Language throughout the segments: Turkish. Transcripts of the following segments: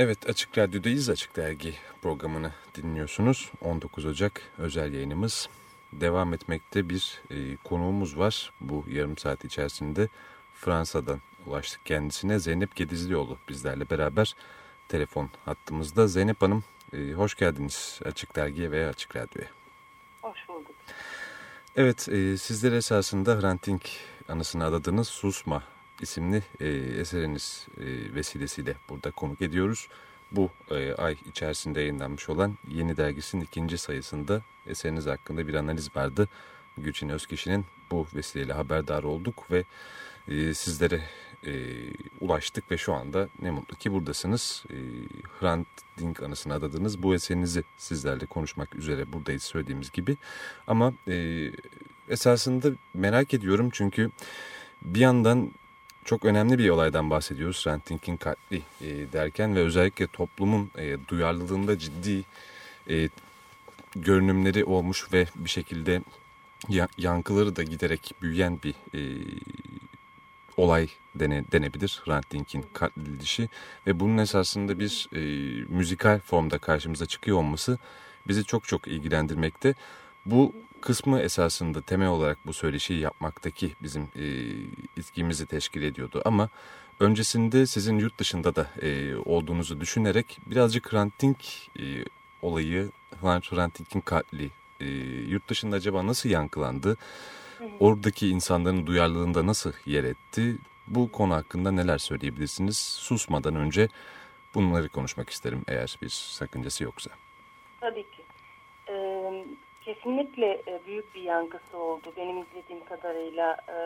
Evet Açık Radyo'dayız. Açık Dergi programını dinliyorsunuz. 19 Ocak özel yayınımız devam etmekte bir e, konuğumuz var. Bu yarım saat içerisinde Fransa'dan ulaştık kendisine. Zeynep Gedizlioğlu bizlerle beraber telefon hattımızda. Zeynep Hanım e, hoş geldiniz Açık Dergi'ye veya Açık Radyo'ya. Hoş bulduk. Evet e, sizler esasında Hrant Dink anısına adadığınız Susma isimli e, eseriniz e, vesilesiyle burada konuk ediyoruz. Bu e, ay içerisinde yayınlanmış olan Yeni Dergisi'nin ikinci sayısında eseriniz hakkında bir analiz vardı. Gülçin Özkişi'nin bu vesileyle haberdar olduk ve e, sizlere e, ulaştık ve şu anda ne mutlu ki buradasınız. E, Hrant Dink anısına adadığınız bu eserinizi sizlerle konuşmak üzere buradayız söylediğimiz gibi. Ama e, esasında merak ediyorum çünkü bir yandan çok önemli bir olaydan bahsediyoruz. Hrant Dink'in katli e, derken ve özellikle toplumun e, duyarlılığında ciddi e, görünümleri olmuş ve bir şekilde yankıları da giderek büyüyen bir e, olay dene, denebilir Hrant Dink'in katledilişi ve bunun esasında bir e, müzikal formda karşımıza çıkıyor olması bizi çok çok ilgilendirmekte. Bu kısmı esasında temel olarak bu söyleşiyi yapmaktaki bizim e, itkimizi teşkil ediyordu. Ama öncesinde sizin yurt dışında da e, olduğunuzu düşünerek birazcık Hrant Dink e, olayı, Hrant Dink'in katli e, yurt dışında acaba nasıl yankılandı? Oradaki insanların duyarlılığında nasıl yer etti? Bu konu hakkında neler söyleyebilirsiniz? Susmadan önce bunları konuşmak isterim eğer bir sakıncası yoksa. Tabii ki. Kesinlikle e, büyük bir yankısı oldu. Benim izlediğim kadarıyla e,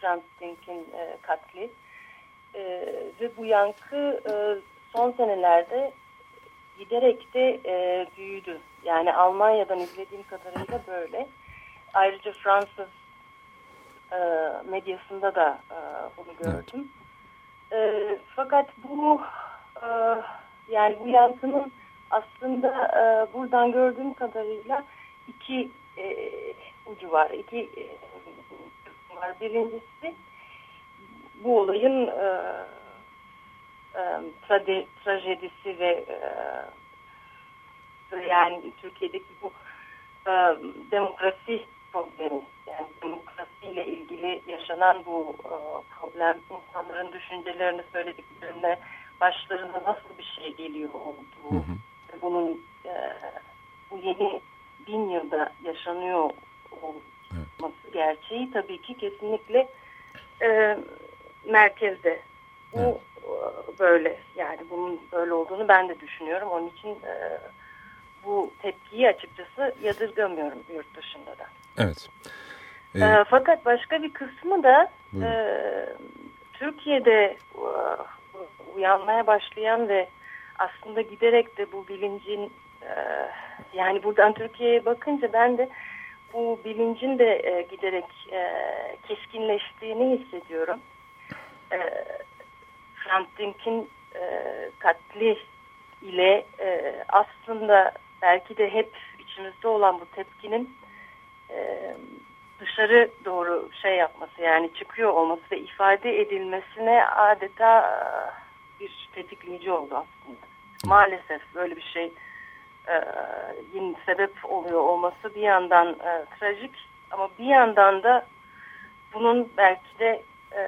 Franz Dink'in e, katli. E, ve bu yankı e, son senelerde giderek de e, büyüdü. Yani Almanya'dan izlediğim kadarıyla böyle. Ayrıca Fransız e, medyasında da e, bunu gördüm. Evet. E, fakat bu e, yani bu yankının aslında e, buradan gördüğüm kadarıyla iki e, ucu var. İki e, var. Birincisi bu olayın e, e, trade, trajedisi ve e, yani Türkiye'deki bu e, demokrasi problemi yani demokrasiyle ilgili yaşanan bu e, problem insanların düşüncelerini söylediklerinde başlarına nasıl bir şey geliyor olduğu hı hı. bunun e, bu yeni bin yılda yaşanıyor olması evet. gerçeği tabii ki kesinlikle e, merkezde. Bu evet. E, böyle yani bunun böyle olduğunu ben de düşünüyorum. Onun için e, bu tepkiyi açıkçası yadırgamıyorum yurt dışında da. Evet. Ee, e, fakat başka bir kısmı da e, Türkiye'de e, uyanmaya başlayan ve aslında giderek de bu bilincin e, yani buradan Türkiye'ye bakınca ben de bu bilincin de e, giderek e, keskinleştiğini hissediyorum. E, Frank Dink'in e, katli ile e, aslında belki de hep içimizde olan bu tepkinin e, dışarı doğru şey yapması yani çıkıyor olması ve ifade edilmesine adeta e, bir tetikleyici oldu aslında. Maalesef böyle bir şey e, sebep oluyor olması bir yandan e, trajik ama bir yandan da bunun belki de e,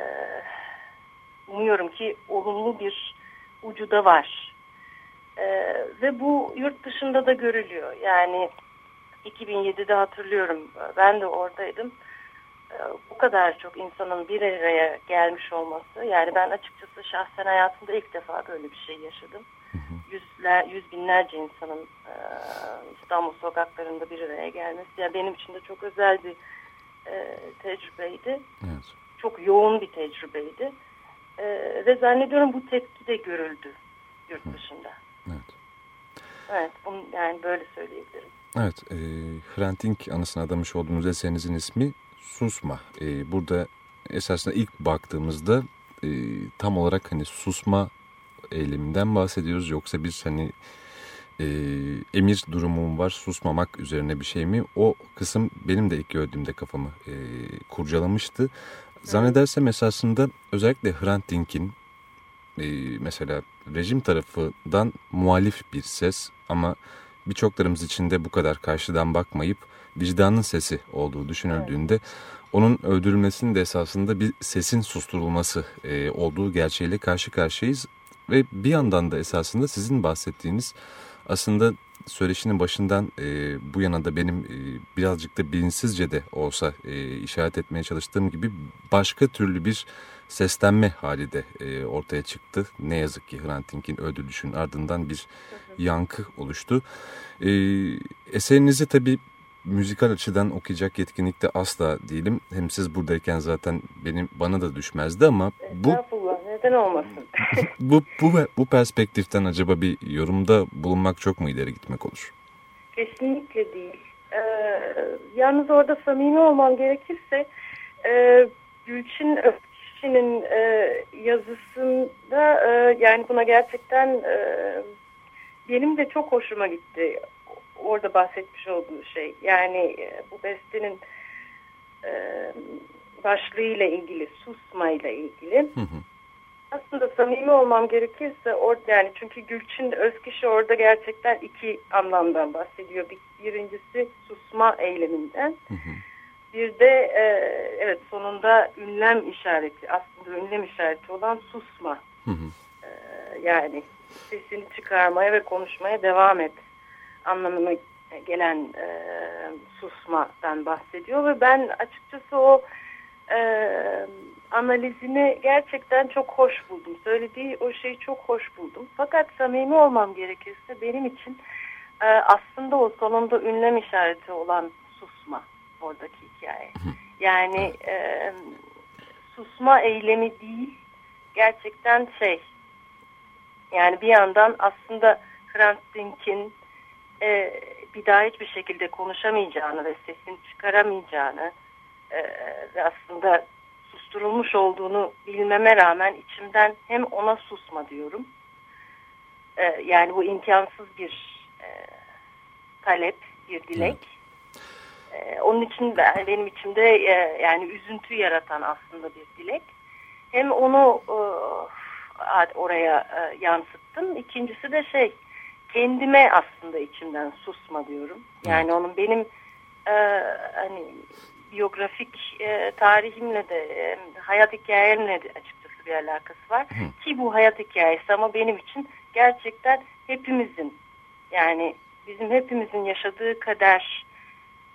umuyorum ki olumlu bir ucu da var. E, ve bu yurt dışında da görülüyor. Yani 2007'de hatırlıyorum ben de oradaydım. E, bu kadar çok insanın bir araya gelmiş olması yani ben açıkçası şahsen hayatımda ilk defa böyle bir şey yaşadım yüzler, yüz binlerce insanın e, İstanbul sokaklarında bir araya gelmesi. Yani benim için de çok özel bir e, tecrübeydi. Evet. Çok yoğun bir tecrübeydi. E, ve zannediyorum bu tepki de görüldü yurt dışında. Evet. Evet, bunu yani böyle söyleyebilirim. Evet, e, Hrant Dink anısına adamış olduğunuz eserinizin ismi Susma. E, burada esasında ilk baktığımızda e, tam olarak hani susma eyleminden bahsediyoruz yoksa biz hani e, emir durumum var susmamak üzerine bir şey mi? O kısım benim de ilk gördüğümde kafamı e, kurcalamıştı. Zannedersem esasında özellikle Hrant Dink'in e, mesela rejim tarafından muhalif bir ses ama birçoklarımız için de bu kadar karşıdan bakmayıp vicdanın sesi olduğu düşünüldüğünde evet. onun öldürülmesinin de esasında bir sesin susturulması e, olduğu gerçeğiyle karşı karşıyayız. Ve bir yandan da esasında sizin bahsettiğiniz aslında söyleşinin başından e, bu yana da benim e, birazcık da bilinçsizce de olsa e, işaret etmeye çalıştığım gibi başka türlü bir seslenme hali de e, ortaya çıktı. Ne yazık ki Hrant Dink'in öldürülüşünün ardından bir yankı oluştu. E, eserinizi tabii müzikal açıdan okuyacak yetkinlikte asla değilim. Hem siz buradayken zaten benim bana da düşmezdi ama bu neden olmasın? bu, bu, bu perspektiften acaba bir yorumda bulunmak çok mu ileri gitmek olur? Kesinlikle değil. Ee, yalnız orada samimi olmam gerekirse e, Gülçin Ökçi'nin e, yazısında e, yani buna gerçekten e, benim de çok hoşuma gitti. Orada bahsetmiş olduğu şey. Yani e, bu bestenin e, başlığıyla ilgili, susmayla ilgili. Hı hı. Aslında samimi olmam gerekirse orada yani çünkü Gülçin Özkişi orada gerçekten iki anlamdan bahsediyor. Bir, birincisi susma eyleminden. Hı hı. Bir de e, evet sonunda ünlem işareti aslında ünlem işareti olan susma. Hı hı. E, yani sesini çıkarmaya ve konuşmaya devam et anlamına gelen e, susmadan bahsediyor ve ben açıkçası o e, analizini gerçekten çok hoş buldum. Söylediği o şeyi çok hoş buldum. Fakat samimi olmam gerekirse benim için e, aslında o sonunda ünlem işareti olan susma oradaki hikaye. Yani e, susma eylemi değil gerçekten şey yani bir yandan aslında Hrant Dink'in e, bir daha hiçbir şekilde konuşamayacağını ve sesini çıkaramayacağını e, ve aslında susturulmuş olduğunu bilmeme rağmen içimden hem ona susma diyorum. E, yani bu imkansız bir e, talep, bir dilek. Evet. E, onun için ben, benim içimde e, yani üzüntü yaratan aslında bir dilek. Hem onu e, oraya e, yansıttım. İkincisi de şey kendime aslında içimden susma diyorum. Yani evet. onun benim e, hani biyografik e, tarihimle de e, hayat hikayemle de açıkçası bir alakası var. Hı. Ki bu hayat hikayesi ama benim için gerçekten hepimizin yani bizim hepimizin yaşadığı kader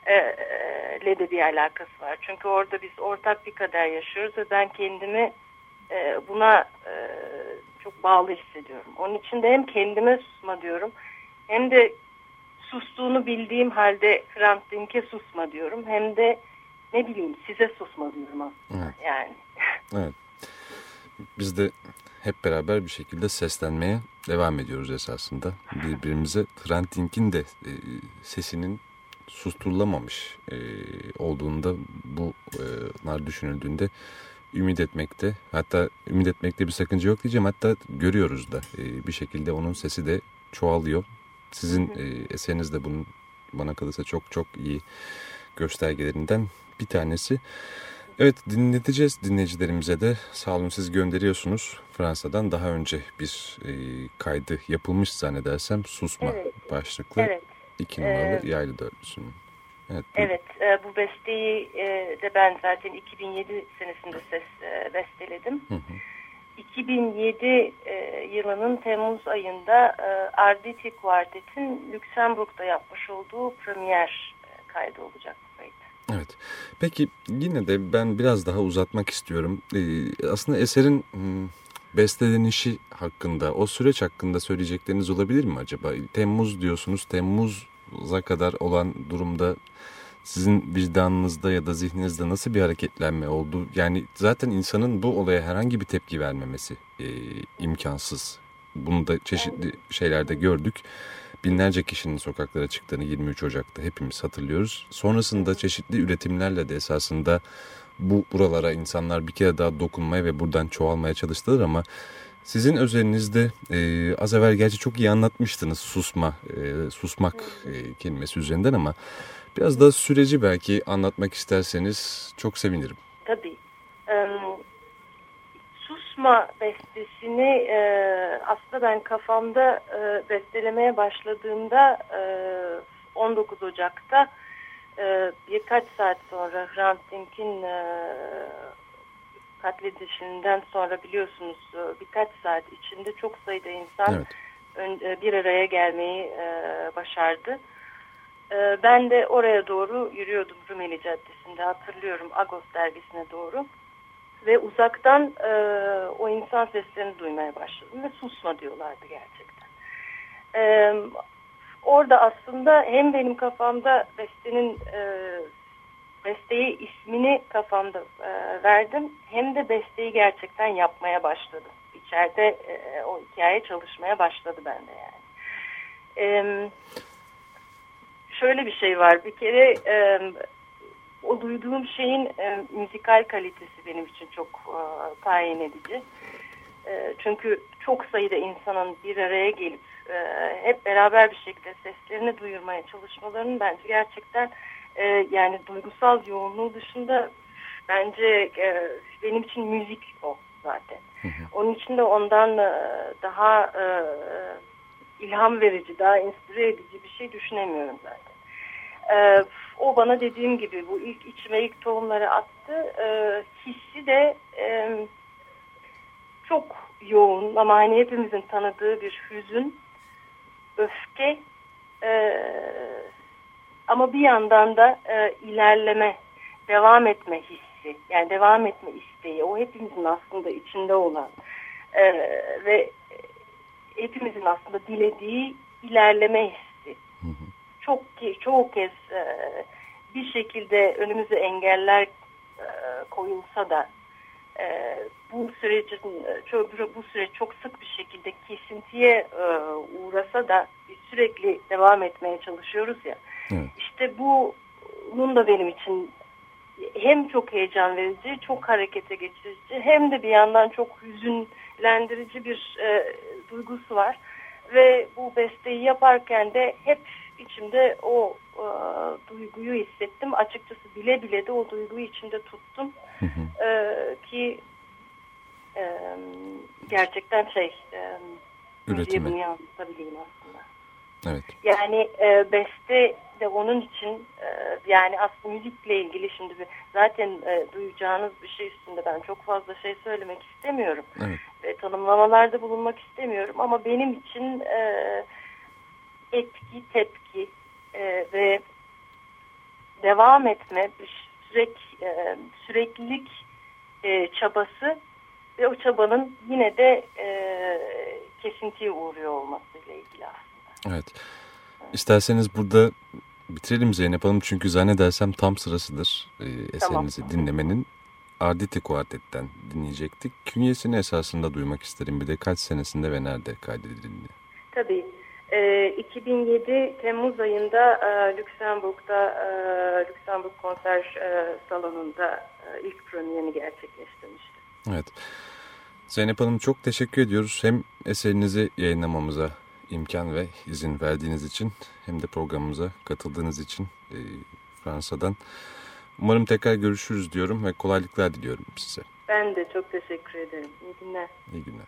e, e, de bir alakası var. Çünkü orada biz ortak bir kader yaşıyoruz ve ben kendimi e, buna e, çok bağlı hissediyorum. Onun için de hem kendime susma diyorum hem de sustuğunu bildiğim halde Hrant Dink'e susma diyorum. Hem de ne bileyim size susma diyorum aslında evet. yani. Evet. Biz de hep beraber bir şekilde seslenmeye devam ediyoruz esasında. Birbirimize Hrant Dink'in de e, sesinin susturulamamış e, olduğunda bunlar e, düşünüldüğünde ümit etmekte hatta ümit etmekte bir sakınca yok diyeceğim hatta görüyoruz da e, bir şekilde onun sesi de çoğalıyor. Sizin e, eseriniz de bunun bana kalırsa çok çok iyi göstergelerinden bir tanesi. Evet dinleteceğiz dinleyicilerimize de sağ olun siz gönderiyorsunuz. Fransa'dan daha önce bir e, kaydı yapılmış zannedersem Susma evet. başlıklı evet. iki numaralı ee, yaylı dörtlüsünün. Evet, evet e, bu besteyi e, de ben zaten 2007 senesinde ses e, besteledim. Hı hı. 2007 e, yılının Temmuz ayında e, Arditi Quartet'in Lüksemburg'da yapmış olduğu premier kaydı olacak bu. Evet. Peki yine de ben biraz daha uzatmak istiyorum. Ee, aslında eserin hmm, bestelenişi hakkında, o süreç hakkında söyleyecekleriniz olabilir mi acaba? Temmuz diyorsunuz. Temmuz'a kadar olan durumda sizin vicdanınızda ya da zihninizde nasıl bir hareketlenme oldu? Yani zaten insanın bu olaya herhangi bir tepki vermemesi e, imkansız. Bunu da çeşitli şeylerde gördük binlerce kişinin sokaklara çıktığını 23 Ocak'ta hepimiz hatırlıyoruz. Sonrasında çeşitli üretimlerle de esasında bu buralara insanlar bir kere daha dokunmaya ve buradan çoğalmaya çalıştılar ama sizin özelinizde e, az evvel gerçi çok iyi anlatmıştınız susma, e, susmak e, kelimesi üzerinden ama biraz daha süreci belki anlatmak isterseniz çok sevinirim. Tabii Susma bestesini e, aslında ben kafamda e, bestelemeye başladığımda e, 19 Ocak'ta e, birkaç saat sonra Hrant Dink'in e, katledilişinden sonra biliyorsunuz e, birkaç saat içinde çok sayıda insan evet. ön, e, bir araya gelmeyi e, başardı. E, ben de oraya doğru yürüyordum Rumeli Caddesi'nde hatırlıyorum Agos dergisine doğru. Ve uzaktan e, o insan seslerini duymaya başladım ve susma diyorlardı gerçekten. E, orada aslında hem benim kafamda bestenin e, besteye ismini kafamda e, verdim hem de besteyi gerçekten yapmaya başladım. İçeride e, o hikaye çalışmaya başladı bende yani. E, şöyle bir şey var bir kere e, o duyduğum şeyin e, müzikal kalitesi benim için çok e, tayin edici. E, çünkü çok sayıda insanın bir araya gelip e, hep beraber bir şekilde seslerini duyurmaya çalışmalarının bence gerçekten e, yani duygusal yoğunluğu dışında bence e, benim için müzik o zaten. Hı hı. Onun için de ondan e, daha e, ilham verici, daha inspire edici bir şey düşünemiyorum zaten. E, o bana dediğim gibi bu ilk içime ilk tohumları attı. E, hissi de e, çok yoğun ama hani hepimizin tanıdığı bir hüzün, öfke e, ama bir yandan da e, ilerleme, devam etme hissi, yani devam etme isteği, o hepimizin aslında içinde olan e, ve hepimizin aslında dilediği ilerleme hissi. Çok çoğu kez e, bir şekilde önümüze engeller e, koyulsa da e, bu sürecin çok, bu süreç çok sık bir şekilde kesintiye e, uğrasa da biz sürekli devam etmeye çalışıyoruz ya. Evet. İşte bunun da benim için hem çok heyecan verici, çok harekete geçirici hem de bir yandan çok hüzünlendirici bir e, duygusu var. Ve bu besteyi yaparken de hep içimde o e, duyguyu hissettim. Açıkçası bile bile de o duyguyu içinde tuttum. Hı hı. E, ki e, gerçekten şey e, üretimi. bunu yansıtabileyim aslında. Evet. Yani e, beste de onun için e, yani aslında müzikle ilgili şimdi bir, zaten e, duyacağınız bir şey üstünde ben çok fazla şey söylemek istemiyorum. Evet. E, tanımlamalarda bulunmak istemiyorum ama benim için e, etki, tepki e, ve devam etme, sürek, e, süreklilik e, çabası ve o çabanın yine de e, kesintiye uğruyor olmasıyla ilgili aslında. Evet. İsterseniz burada bitirelim Zeynep Hanım çünkü zannedersem tam sırasıdır e, eserinizi tamam. dinlemenin. Arditi Kuartet'ten dinleyecektik. Künyesini esasında duymak isterim. Bir de kaç senesinde ve nerede kaydedildi? Tabii. E, 2007 Temmuz ayında e, Lüksemburg'da e, Lüksemburg konser e, salonunda e, ilk premierini gerçekleştirmişti. Evet. Zeynep Hanım çok teşekkür ediyoruz. Hem eserinizi yayınlamamıza imkan ve izin verdiğiniz için hem de programımıza katıldığınız için e, Fransa'dan. Umarım tekrar görüşürüz diyorum ve kolaylıklar diliyorum size. Ben de çok teşekkür ederim. İyi günler. İyi günler.